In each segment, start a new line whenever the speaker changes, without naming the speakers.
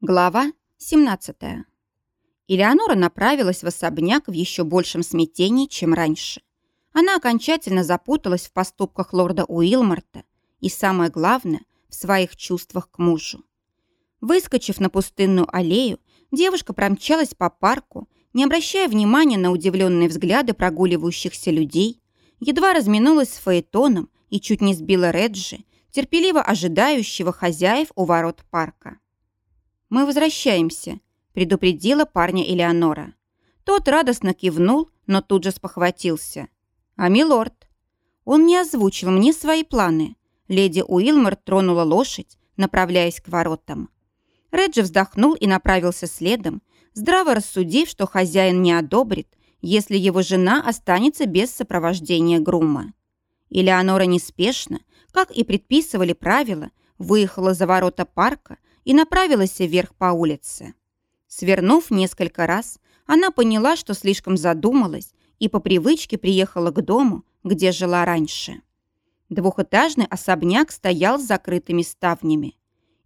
Глава 17. Элеонора направилась в особняк в еще большем смятении, чем раньше. Она окончательно запуталась в поступках лорда Уилмарта и, самое главное, в своих чувствах к мужу. Выскочив на пустынную аллею, девушка промчалась по парку, не обращая внимания на удивленные взгляды прогуливающихся людей, едва разминулась с Фаэтоном и чуть не сбила Реджи, терпеливо ожидающего хозяев у ворот парка. «Мы возвращаемся», — предупредила парня Элеонора. Тот радостно кивнул, но тут же спохватился. «А милорд?» Он не озвучил мне свои планы. Леди Уилмор тронула лошадь, направляясь к воротам. Реджи вздохнул и направился следом, здраво рассудив, что хозяин не одобрит, если его жена останется без сопровождения грума. Элеонора неспешно, как и предписывали правила, выехала за ворота парка, и направилась вверх по улице. Свернув несколько раз, она поняла, что слишком задумалась и по привычке приехала к дому, где жила раньше. Двухэтажный особняк стоял с закрытыми ставнями.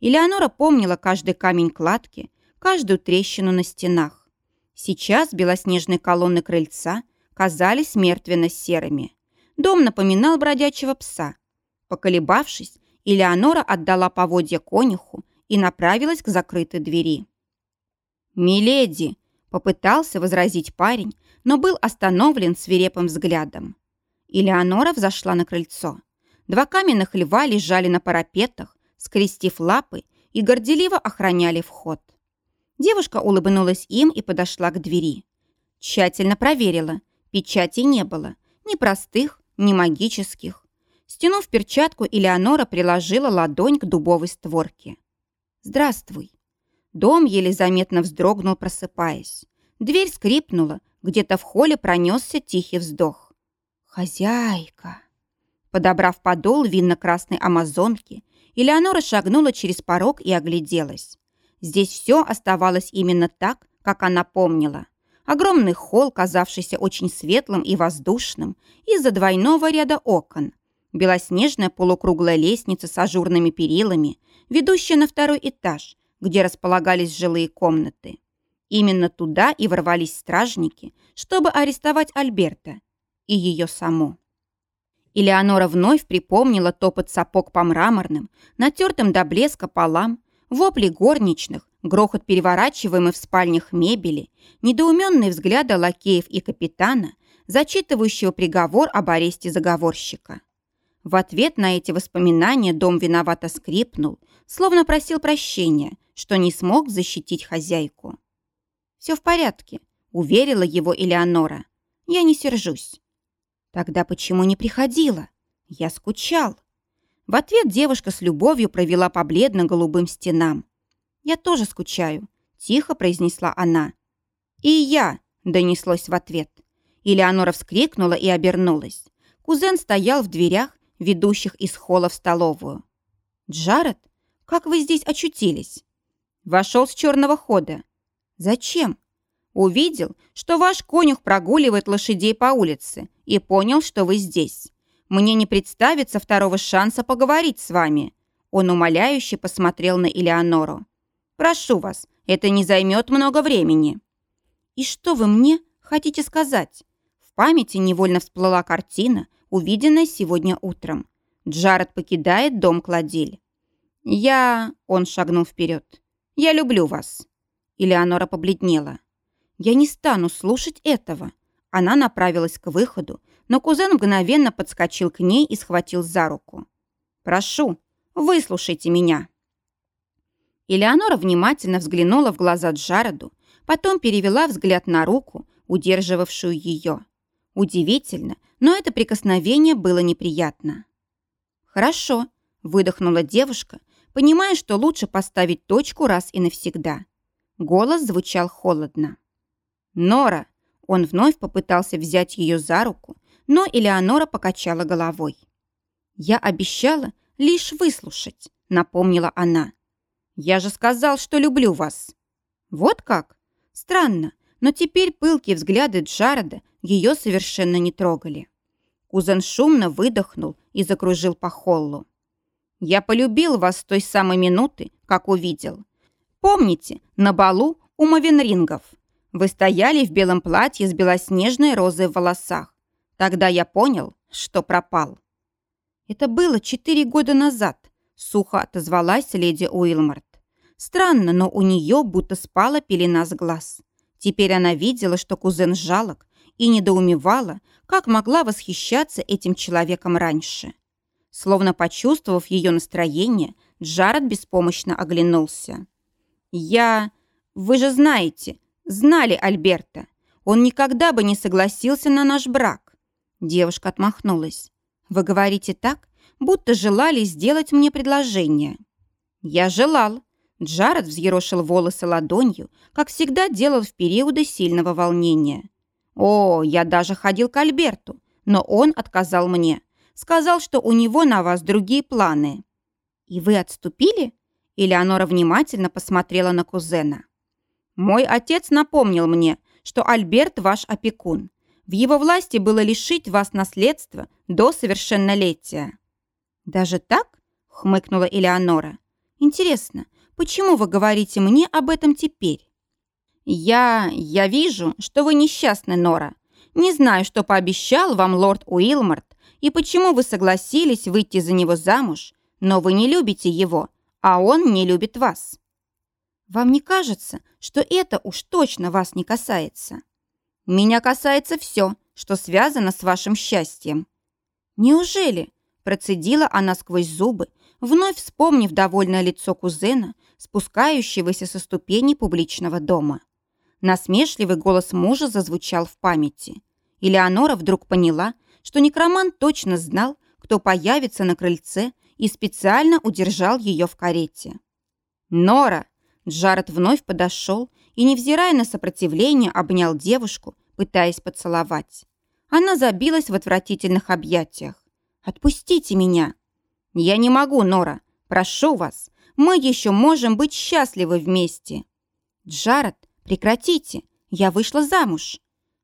Элеонора помнила каждый камень кладки, каждую трещину на стенах. Сейчас белоснежные колонны крыльца казались мертвенно-серыми. Дом напоминал бродячего пса. Поколебавшись, Элеонора отдала поводья конюху и направилась к закрытой двери. «Миледи!» – попытался возразить парень, но был остановлен свирепым взглядом. Элеонора взошла на крыльцо. Два каменных льва лежали на парапетах, скрестив лапы и горделиво охраняли вход. Девушка улыбнулась им и подошла к двери. Тщательно проверила. Печати не было. Ни простых, ни магических. Стянув перчатку, Элеонора приложила ладонь к дубовой створке. «Здравствуй». Дом еле заметно вздрогнул, просыпаясь. Дверь скрипнула, где-то в холле пронесся тихий вздох. «Хозяйка!» Подобрав подол винно-красной амазонки, Элеонора шагнула через порог и огляделась. Здесь все оставалось именно так, как она помнила. Огромный холл, казавшийся очень светлым и воздушным, из-за двойного ряда окон. Белоснежная полукруглая лестница с ажурными перилами, ведущая на второй этаж, где располагались жилые комнаты. Именно туда и ворвались стражники, чтобы арестовать Альберта и ее саму. Элеонора вновь припомнила топот сапог по мраморным, натертым до блеска полам, вопли горничных, грохот переворачиваемой в спальнях мебели, недоуменные взгляды лакеев и капитана, зачитывающего приговор об аресте заговорщика. В ответ на эти воспоминания дом виновато скрипнул, словно просил прощения, что не смог защитить хозяйку. «Все в порядке», — уверила его Элеонора. «Я не сержусь». «Тогда почему не приходила? Я скучал». В ответ девушка с любовью провела по бледно-голубым стенам. «Я тоже скучаю», — тихо произнесла она. «И я», — донеслось в ответ. Элеонора вскрикнула и обернулась. Кузен стоял в дверях ведущих из холла в столовую. «Джаред, как вы здесь очутились?» «Вошел с черного хода». «Зачем?» «Увидел, что ваш конюх прогуливает лошадей по улице и понял, что вы здесь. Мне не представится второго шанса поговорить с вами». Он умоляюще посмотрел на Элеонору. «Прошу вас, это не займет много времени». «И что вы мне хотите сказать?» В памяти невольно всплыла картина, увиденное сегодня утром. Джаред покидает дом Кладиль. «Я...» — он шагнул вперед. «Я люблю вас». Элеонора побледнела. «Я не стану слушать этого». Она направилась к выходу, но кузен мгновенно подскочил к ней и схватил за руку. «Прошу, выслушайте меня». Элеонора внимательно взглянула в глаза Джареду, потом перевела взгляд на руку, удерживавшую ее. Удивительно, но это прикосновение было неприятно. «Хорошо», — выдохнула девушка, понимая, что лучше поставить точку раз и навсегда. Голос звучал холодно. «Нора!» Он вновь попытался взять ее за руку, но Элеонора покачала головой. «Я обещала лишь выслушать», — напомнила она. «Я же сказал, что люблю вас». «Вот как? Странно, но теперь пылкие взгляды Джареда ее совершенно не трогали. Кузен шумно выдохнул и закружил по холлу. «Я полюбил вас с той самой минуты, как увидел. Помните, на балу у Мавенрингов? Вы стояли в белом платье с белоснежной розой в волосах. Тогда я понял, что пропал. Это было четыре года назад, сухо отозвалась леди Уилмарт. Странно, но у нее будто спала пелена с глаз. Теперь она видела, что кузен жалок, и недоумевала, как могла восхищаться этим человеком раньше. Словно почувствовав ее настроение, Джаред беспомощно оглянулся. «Я... Вы же знаете, знали Альберта. Он никогда бы не согласился на наш брак». Девушка отмахнулась. «Вы говорите так, будто желали сделать мне предложение». «Я желал». Джаред взъерошил волосы ладонью, как всегда делал в периоды сильного волнения. «О, я даже ходил к Альберту, но он отказал мне. Сказал, что у него на вас другие планы». «И вы отступили?» Элеонора внимательно посмотрела на кузена. «Мой отец напомнил мне, что Альберт ваш опекун. В его власти было лишить вас наследства до совершеннолетия». «Даже так?» — хмыкнула Элеонора. «Интересно, почему вы говорите мне об этом теперь?» «Я... я вижу, что вы несчастны, Нора. Не знаю, что пообещал вам лорд Уилмарт и почему вы согласились выйти за него замуж, но вы не любите его, а он не любит вас. Вам не кажется, что это уж точно вас не касается? Меня касается все, что связано с вашим счастьем. Неужели? Процедила она сквозь зубы, вновь вспомнив довольное лицо кузена, спускающегося со ступени публичного дома. Насмешливый голос мужа зазвучал в памяти. И Леонора вдруг поняла, что некромант точно знал, кто появится на крыльце и специально удержал ее в карете. «Нора!» Джаред вновь подошел и, невзирая на сопротивление, обнял девушку, пытаясь поцеловать. Она забилась в отвратительных объятиях. «Отпустите меня!» «Я не могу, Нора. Прошу вас. Мы еще можем быть счастливы вместе». «Джаред, прекратите. Я вышла замуж».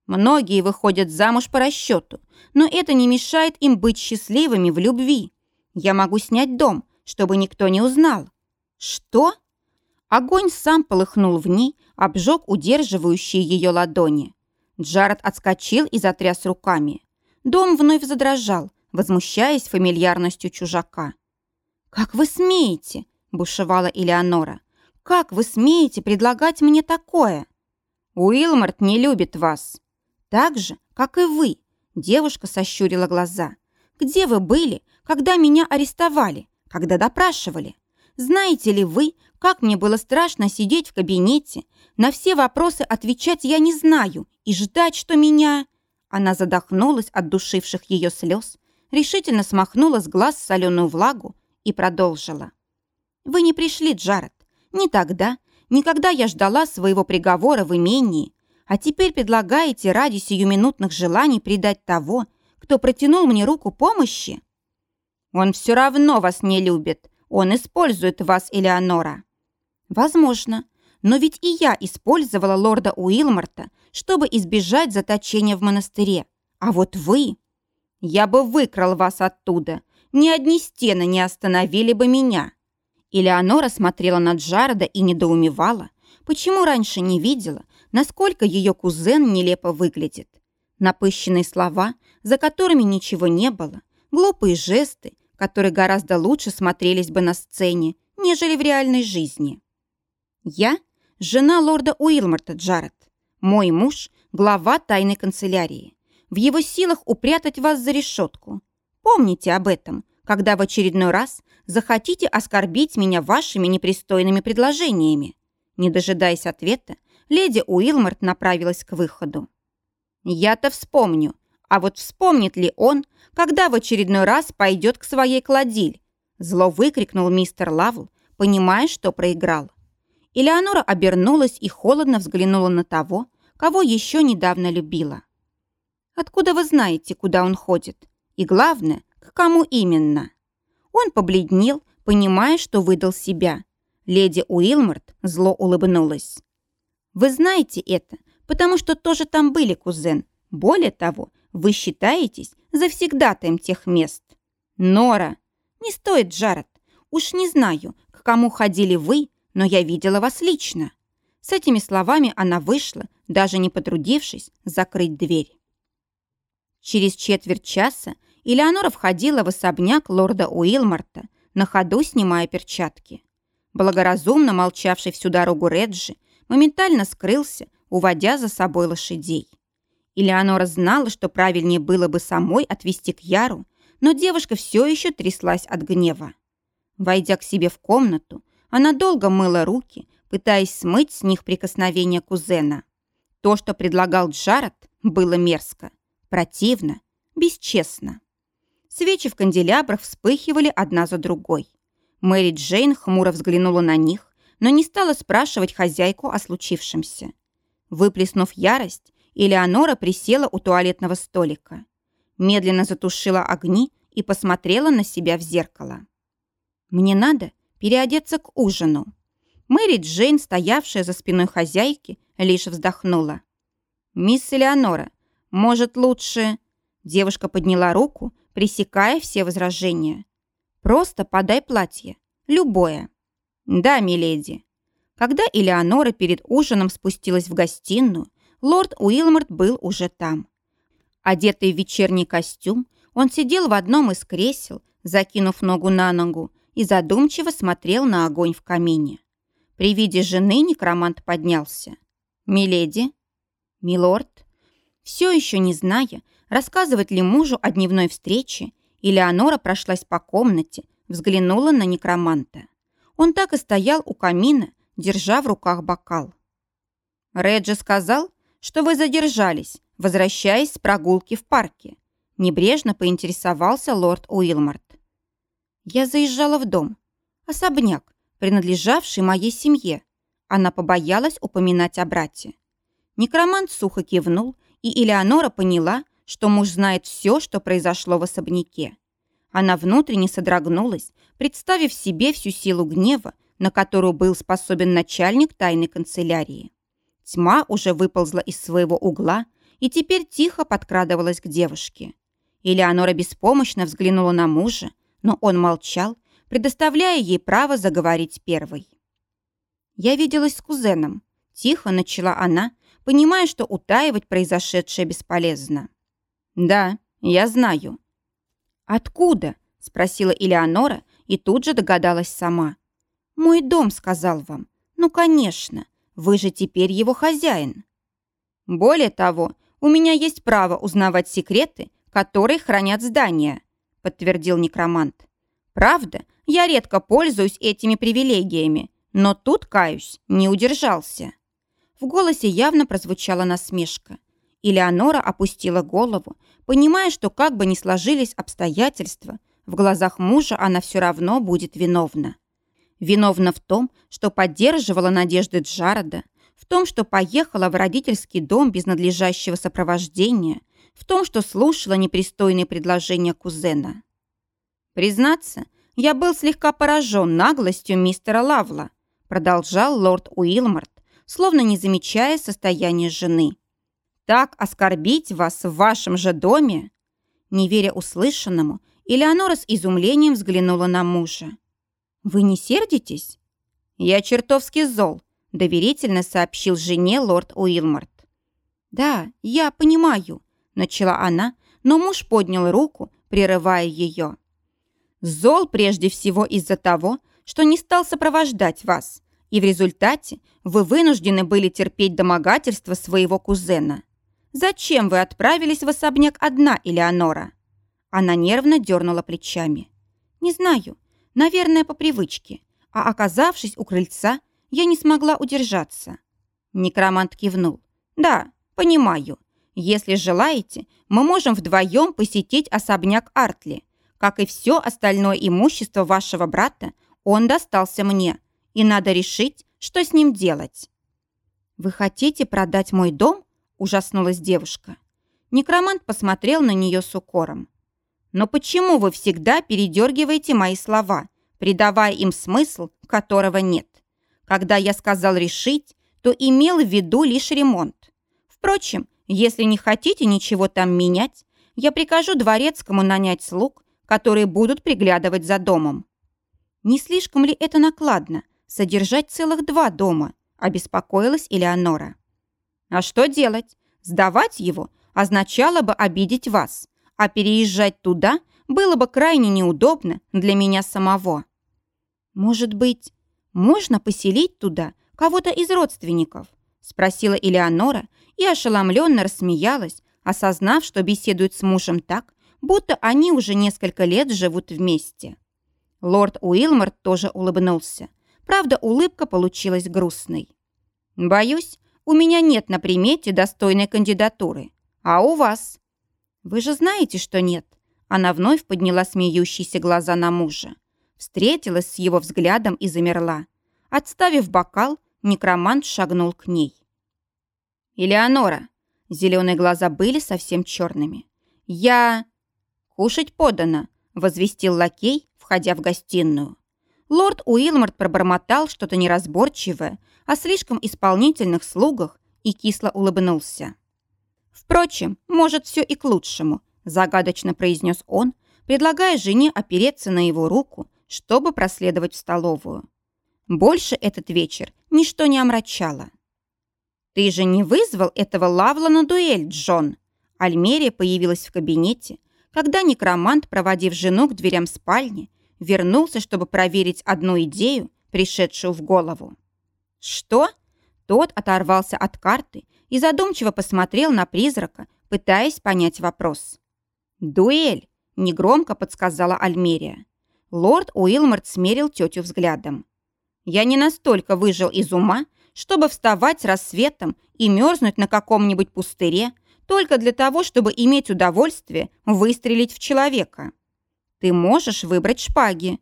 Многие выходят замуж по расчету, но это не мешает им быть счастливыми в любви. Я могу снять дом, чтобы никто не узнал». «Что?» Огонь сам полыхнул в ней, обжег удерживающие ее ладони. Джаред отскочил и затряс руками. Дом вновь задрожал, возмущаясь фамильярностью чужака. «Как вы смеете?» – бушевала Элеонора. «Как вы смеете предлагать мне такое?» «Уилмарт не любит вас». «Так же, как и вы», – девушка сощурила глаза. «Где вы были, когда меня арестовали, когда допрашивали. Знаете ли вы, как мне было страшно сидеть в кабинете, на все вопросы отвечать я не знаю и ждать, что меня...» Она задохнулась от душивших ее слез, решительно смахнула с глаз соленую влагу и продолжила. «Вы не пришли, Джаред. Не тогда, не когда я ждала своего приговора в имении, а теперь предлагаете ради сиюминутных желаний предать того, кто протянул мне руку помощи?» Он все равно вас не любит. Он использует вас, Элеонора». «Возможно. Но ведь и я использовала лорда Уилмарта, чтобы избежать заточения в монастыре. А вот вы...» «Я бы выкрал вас оттуда. Ни одни стены не остановили бы меня». Элеонора смотрела на Джареда и недоумевала, почему раньше не видела, насколько ее кузен нелепо выглядит. Напыщенные слова, за которыми ничего не было, глупые жесты, которые гораздо лучше смотрелись бы на сцене, нежели в реальной жизни. Я – жена лорда Уилмарта Джаред. Мой муж – глава тайной канцелярии. В его силах упрятать вас за решетку. Помните об этом, когда в очередной раз захотите оскорбить меня вашими непристойными предложениями. Не дожидаясь ответа, леди Уилмарт направилась к выходу. «Я-то вспомню, а вот вспомнит ли он, когда в очередной раз пойдет к своей кладиль? Зло выкрикнул мистер Лавл, понимая, что проиграл. Элеонора обернулась и холодно взглянула на того, кого еще недавно любила. «Откуда вы знаете, куда он ходит? И главное, к кому именно?» Он побледнел, понимая, что выдал себя. Леди Уилморт зло улыбнулась. «Вы знаете это, потому что тоже там были, кузен. Более того, вы считаетесь завсегдатаем тех мест. Нора, не стоит, Джаред. Уж не знаю, к кому ходили вы, но я видела вас лично». С этими словами она вышла, даже не потрудившись закрыть дверь. Через четверть часа Элеонора входила в особняк лорда Уилмарта, на ходу снимая перчатки. Благоразумно молчавший всю дорогу Реджи моментально скрылся, уводя за собой лошадей. Элеонора знала, что правильнее было бы самой отвести к Яру, но девушка все еще тряслась от гнева. Войдя к себе в комнату, она долго мыла руки, пытаясь смыть с них прикосновение кузена. То, что предлагал Джаред, было мерзко, противно, бесчестно. Свечи в канделябрах вспыхивали одна за другой. Мэри Джейн хмуро взглянула на них, но не стала спрашивать хозяйку о случившемся. Выплеснув ярость, Элеонора присела у туалетного столика. Медленно затушила огни и посмотрела на себя в зеркало. «Мне надо переодеться к ужину». Мэри Джейн, стоявшая за спиной хозяйки, лишь вздохнула. «Мисс Элеонора, может, лучше...» Девушка подняла руку, пресекая все возражения. «Просто подай платье. Любое». «Да, миледи». Когда Элеонора перед ужином спустилась в гостиную, лорд Уилморт был уже там. Одетый в вечерний костюм, он сидел в одном из кресел, закинув ногу на ногу, и задумчиво смотрел на огонь в камине. При виде жены некромант поднялся. «Миледи?» «Милорд?» Все еще не зная, рассказывать ли мужу о дневной встрече, Элеонора прошлась по комнате, взглянула на некроманта. Он так и стоял у камина, держа в руках бокал. «Реджи сказал, что вы задержались, возвращаясь с прогулки в парке», небрежно поинтересовался лорд Уилмарт. «Я заезжала в дом. Особняк, принадлежавший моей семье». Она побоялась упоминать о брате. Некромант сухо кивнул, и Элеонора поняла, что муж знает все, что произошло в особняке. Она внутренне содрогнулась, представив себе всю силу гнева, на которую был способен начальник тайной канцелярии. Тьма уже выползла из своего угла и теперь тихо подкрадывалась к девушке. Элеонора беспомощно взглянула на мужа, но он молчал, предоставляя ей право заговорить первой. «Я виделась с кузеном», – тихо начала она, понимая, что утаивать произошедшее бесполезно. «Да, я знаю». «Откуда?» – спросила Элеонора и тут же догадалась сама. «Мой дом сказал вам. Ну, конечно. Вы же теперь его хозяин. Более того, у меня есть право узнавать секреты, которые хранят здания, подтвердил некромант. Правда, я редко пользуюсь этими привилегиями, но тут, каюсь, не удержался. В голосе явно прозвучала насмешка. Элеонора опустила голову, понимая, что как бы ни сложились обстоятельства, в глазах мужа она все равно будет виновна. Виновна в том, что поддерживала надежды Джарода, в том, что поехала в родительский дом без надлежащего сопровождения, в том, что слушала непристойные предложения кузена. Признаться, я был слегка поражен наглостью мистера Лавла, продолжал лорд Уилмарт, словно не замечая состояния жены. Так оскорбить вас в вашем же доме? Не веря услышанному, Элеонора с изумлением взглянула на мужа. «Вы не сердитесь?» «Я чертовски зол», — доверительно сообщил жене лорд Уилмарт. «Да, я понимаю», — начала она, но муж поднял руку, прерывая ее. «Зол прежде всего из-за того, что не стал сопровождать вас, и в результате вы вынуждены были терпеть домогательство своего кузена. Зачем вы отправились в особняк одна, Элеонора?» Она нервно дернула плечами. «Не знаю. Наверное, по привычке. А оказавшись у крыльца, я не смогла удержаться. Некромант кивнул. «Да, понимаю. Если желаете, мы можем вдвоем посетить особняк Артли. Как и все остальное имущество вашего брата, он достался мне, и надо решить, что с ним делать». «Вы хотите продать мой дом?» – ужаснулась девушка. Некромант посмотрел на нее с укором. Но почему вы всегда передергиваете мои слова, придавая им смысл, которого нет? Когда я сказал решить, то имел в виду лишь ремонт. Впрочем, если не хотите ничего там менять, я прикажу дворецкому нанять слуг, которые будут приглядывать за домом. Не слишком ли это накладно содержать целых два дома, обеспокоилась Элеонора. А что делать? Сдавать его означало бы обидеть вас, а переезжать туда было бы крайне неудобно для меня самого. Может быть, можно поселить туда кого-то из родственников? Спросила Элеонора и ошеломленно рассмеялась, осознав, что беседует с мужем так, будто они уже несколько лет живут вместе. Лорд Уилморт тоже улыбнулся. Правда, улыбка получилась грустной. «Боюсь, у меня нет на примете достойной кандидатуры. А у вас?» «Вы же знаете, что нет». Она вновь подняла смеющиеся глаза на мужа. Встретилась с его взглядом и замерла. Отставив бокал, некромант шагнул к ней. «Элеонора!» Зеленые глаза были совсем черными. «Я...» «Кушать подано», — возвестил лакей, входя в гостиную. Лорд Уилморт пробормотал что-то неразборчивое о слишком исполнительных слугах и кисло улыбнулся. «Впрочем, может, все и к лучшему», – загадочно произнес он, предлагая жене опереться на его руку, чтобы проследовать в столовую. Больше этот вечер ничто не омрачало. «Ты же не вызвал этого Лавла на дуэль, Джон?» Альмерия появилась в кабинете, когда некромант, проводив жену к дверям спальни, вернулся, чтобы проверить одну идею, пришедшую в голову. «Что?» Тот оторвался от карты и задумчиво посмотрел на призрака, пытаясь понять вопрос. «Дуэль!» – негромко подсказала Альмерия. Лорд Уилморт смерил тетю взглядом. «Я не настолько выжил из ума, чтобы вставать рассветом и мерзнуть на каком-нибудь пустыре, только для того, чтобы иметь удовольствие выстрелить в человека. Ты можешь выбрать шпаги.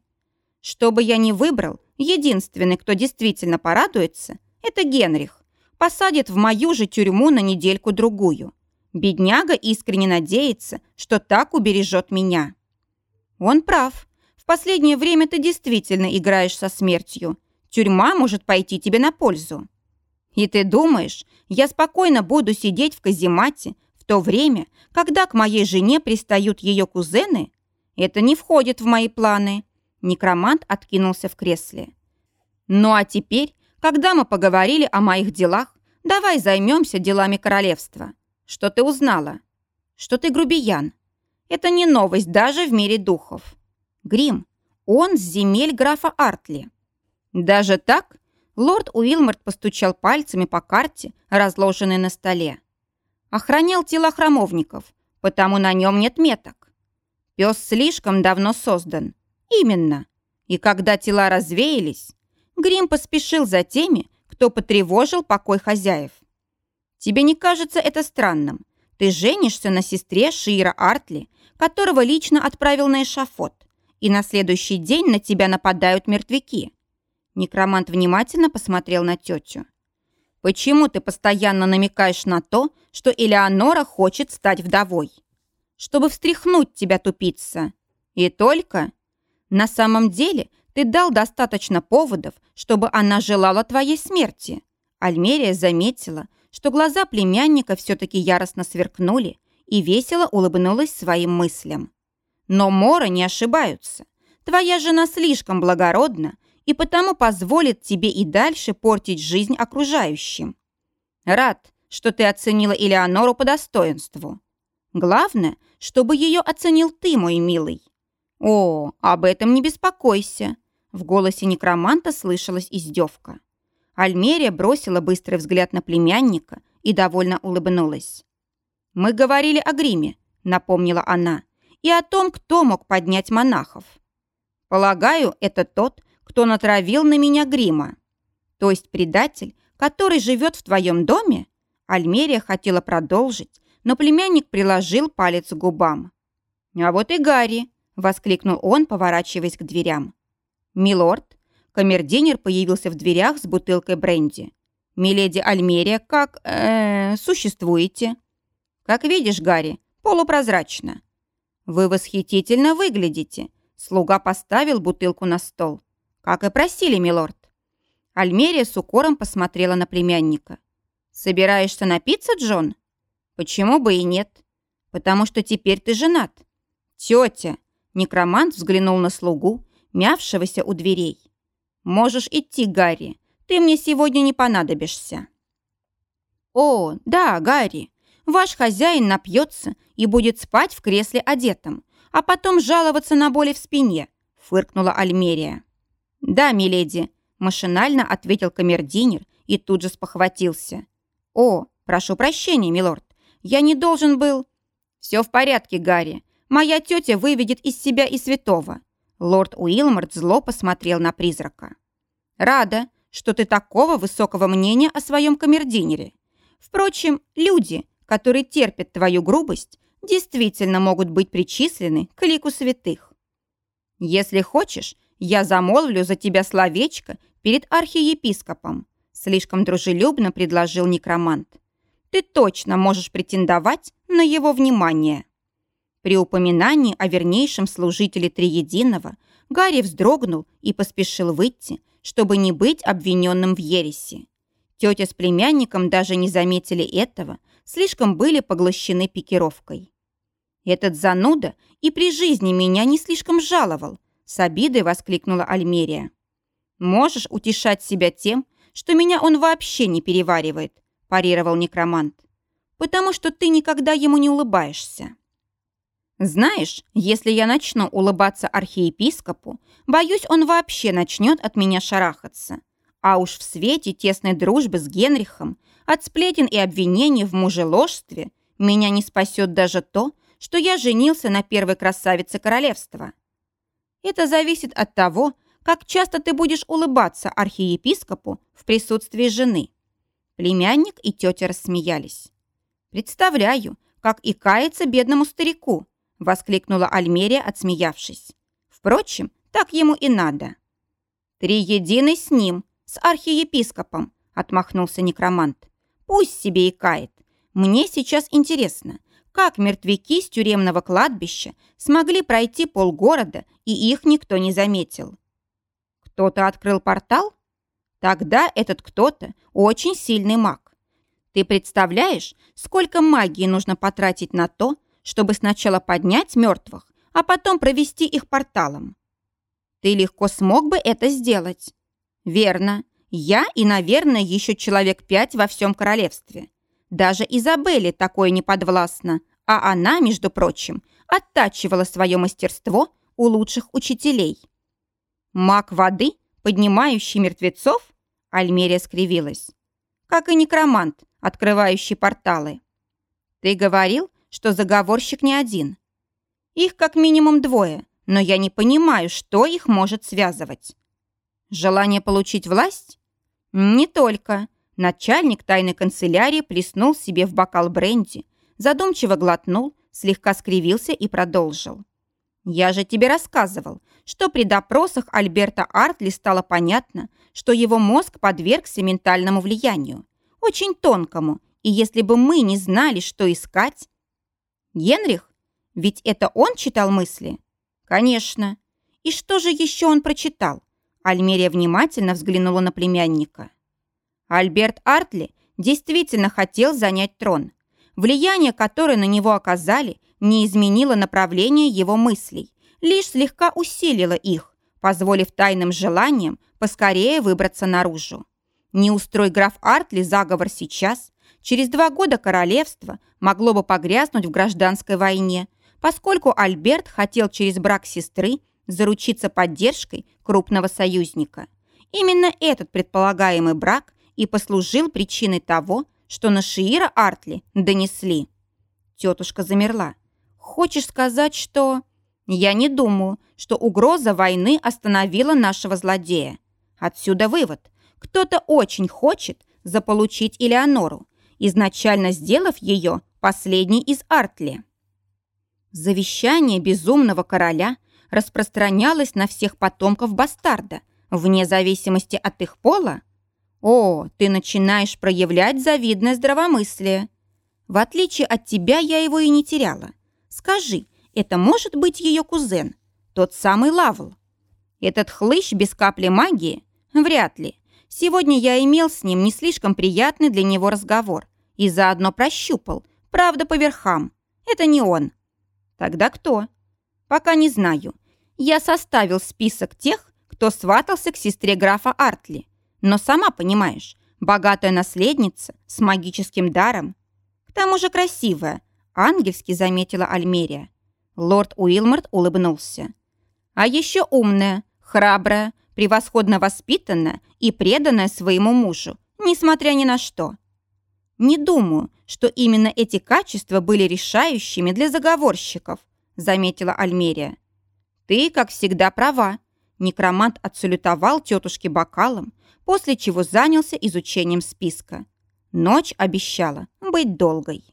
Что бы я ни выбрал, единственный, кто действительно порадуется, это Генрих. Посадит в мою же тюрьму на недельку-другую. Бедняга искренне надеется, что так убережет меня. Он прав. В последнее время ты действительно играешь со смертью. Тюрьма может пойти тебе на пользу. И ты думаешь, я спокойно буду сидеть в каземате в то время, когда к моей жене пристают ее кузены? Это не входит в мои планы. Некромант откинулся в кресле. Ну а теперь, когда мы поговорили о моих делах, давай займемся делами королевства. Что ты узнала? Что ты грубиян. Это не новость даже в мире духов. Грим, он с земель графа Артли. Даже так? Лорд Уилморт постучал пальцами по карте, разложенной на столе. Охранял тела храмовников, потому на нем нет меток. Пес слишком давно создан. Именно. И когда тела развеялись, Грим поспешил за теми, кто потревожил покой хозяев. Тебе не кажется это странным? Ты женишься на сестре Шира Артли, которого лично отправил на эшафот, и на следующий день на тебя нападают мертвяки. Некромант внимательно посмотрел на тетю. «Почему ты постоянно намекаешь на то, что Элеонора хочет стать вдовой?» Чтобы встряхнуть тебя, тупица. И только... На самом деле ты дал достаточно поводов, чтобы она желала твоей смерти. Альмерия заметила, что глаза племянника все-таки яростно сверкнули и весело улыбнулась своим мыслям. Но Мора не ошибаются. Твоя жена слишком благородна и потому позволит тебе и дальше портить жизнь окружающим. Рад, что ты оценила Элеонору по достоинству. Главное, чтобы ее оценил ты, мой милый. О, об этом не беспокойся. В голосе некроманта слышалась издевка. Альмерия бросила быстрый взгляд на племянника и довольно улыбнулась. «Мы говорили о гриме», — напомнила она, «и о том, кто мог поднять монахов. Полагаю, это тот, кто натравил на меня грима. То есть предатель, который живет в твоем доме?» Альмерия хотела продолжить, но племянник приложил палец к губам. «А вот и Гарри!» — воскликнул он, поворачиваясь к дверям. «Милорд!» Камердинер появился в дверях с бутылкой бренди. «Миледи Альмерия, как... Э, существуете?» «Как видишь, Гарри, полупрозрачно». «Вы восхитительно выглядите!» Слуга поставил бутылку на стол. «Как и просили, милорд». Альмерия с укором посмотрела на племянника. «Собираешься напиться, Джон?» Почему бы и нет? Потому что теперь ты женат. Тетя. Некромант взглянул на слугу, мявшегося у дверей. «Можешь идти, Гарри. Ты мне сегодня не понадобишься». «О, да, Гарри, ваш хозяин напьется и будет спать в кресле одетым, а потом жаловаться на боли в спине», — фыркнула Альмерия. «Да, миледи», — машинально ответил камердинер и тут же спохватился. «О, прошу прощения, милорд, я не должен был...» «Все в порядке, Гарри. Моя тетя выведет из себя и святого». Лорд Уилморт зло посмотрел на призрака. «Рада, что ты такого высокого мнения о своем камердинере. Впрочем, люди, которые терпят твою грубость, действительно могут быть причислены к лику святых. Если хочешь, я замолвлю за тебя словечко перед архиепископом, слишком дружелюбно предложил некромант. Ты точно можешь претендовать на его внимание. При упоминании о вернейшем служителе Триединого Гарри вздрогнул и поспешил выйти, чтобы не быть обвиненным в ереси. Тетя с племянником даже не заметили этого, слишком были поглощены пикировкой. Этот зануда и при жизни меня не слишком жаловал, с обидой воскликнула Альмерия. Можешь утешать себя тем, что меня он вообще не переваривает, парировал некромант. Потому что ты никогда ему не улыбаешься. Знаешь, если я начну улыбаться архиепископу, боюсь, он вообще начнет от меня шарахаться. А уж в свете тесной дружбы с Генрихом, от сплетен и обвинений в мужеложстве, меня не спасет даже то, что я женился на первой красавице королевства. Это зависит от того, как часто ты будешь улыбаться архиепископу в присутствии жены. Племянник и тетя рассмеялись. Представляю, как и кается бедному старику, воскликнула Альмерия, отсмеявшись. Впрочем, так ему и надо. Триединый с ним, с архиепископом, отмахнулся некромант. Пусть себе и кает. Мне сейчас интересно, как мертвяки с тюремного кладбища смогли пройти полгорода, и их никто не заметил. Кто-то открыл портал? Тогда этот кто-то очень сильный маг. Ты представляешь, сколько магии нужно потратить на то, чтобы сначала поднять мертвых, а потом провести их порталом. Ты легко смог бы это сделать. Верно. Я и, наверное, еще человек пять во всем королевстве. Даже Изабелле такое не подвластно, а она, между прочим, оттачивала свое мастерство у лучших учителей. Маг воды, поднимающий мертвецов? Альмерия скривилась. Как и некромант, открывающий порталы. Ты говорил, что заговорщик не один. Их как минимум двое, но я не понимаю, что их может связывать. Желание получить власть? Не только. Начальник тайной канцелярии плеснул себе в бокал бренди, задумчиво глотнул, слегка скривился и продолжил. «Я же тебе рассказывал, что при допросах Альберта Артли стало понятно, что его мозг подвергся ментальному влиянию, очень тонкому, и если бы мы не знали, что искать, Генрих? Ведь это он читал мысли? Конечно. И что же еще он прочитал? Альмерия внимательно взглянула на племянника. Альберт Артли действительно хотел занять трон. Влияние, которое на него оказали, не изменило направление его мыслей, лишь слегка усилило их, позволив тайным желаниям поскорее выбраться наружу. Не устрой граф Артли заговор сейчас, Через два года королевство могло бы погрязнуть в гражданской войне, поскольку Альберт хотел через брак сестры заручиться поддержкой крупного союзника. Именно этот предполагаемый брак и послужил причиной того, что на Шиира Артли донесли. Тетушка замерла. «Хочешь сказать, что...» «Я не думаю, что угроза войны остановила нашего злодея. Отсюда вывод. Кто-то очень хочет заполучить Элеонору, изначально сделав ее последней из Артли. Завещание безумного короля распространялось на всех потомков бастарда, вне зависимости от их пола? О, ты начинаешь проявлять завидное здравомыслие. В отличие от тебя я его и не теряла. Скажи, это может быть ее кузен, тот самый Лавл? Этот хлыщ без капли магии? Вряд ли. Сегодня я имел с ним не слишком приятный для него разговор и заодно прощупал, правда, по верхам. Это не он. Тогда кто? Пока не знаю. Я составил список тех, кто сватался к сестре графа Артли. Но сама понимаешь, богатая наследница с магическим даром. К тому же красивая, ангельски заметила Альмерия. Лорд Уилморт улыбнулся. А еще умная, храбрая, превосходно воспитанная и преданная своему мужу, несмотря ни на что. Не думаю, что именно эти качества были решающими для заговорщиков, заметила Альмерия. Ты, как всегда, права. Некромант отсалютовал тетушке бокалом, после чего занялся изучением списка. Ночь обещала быть долгой.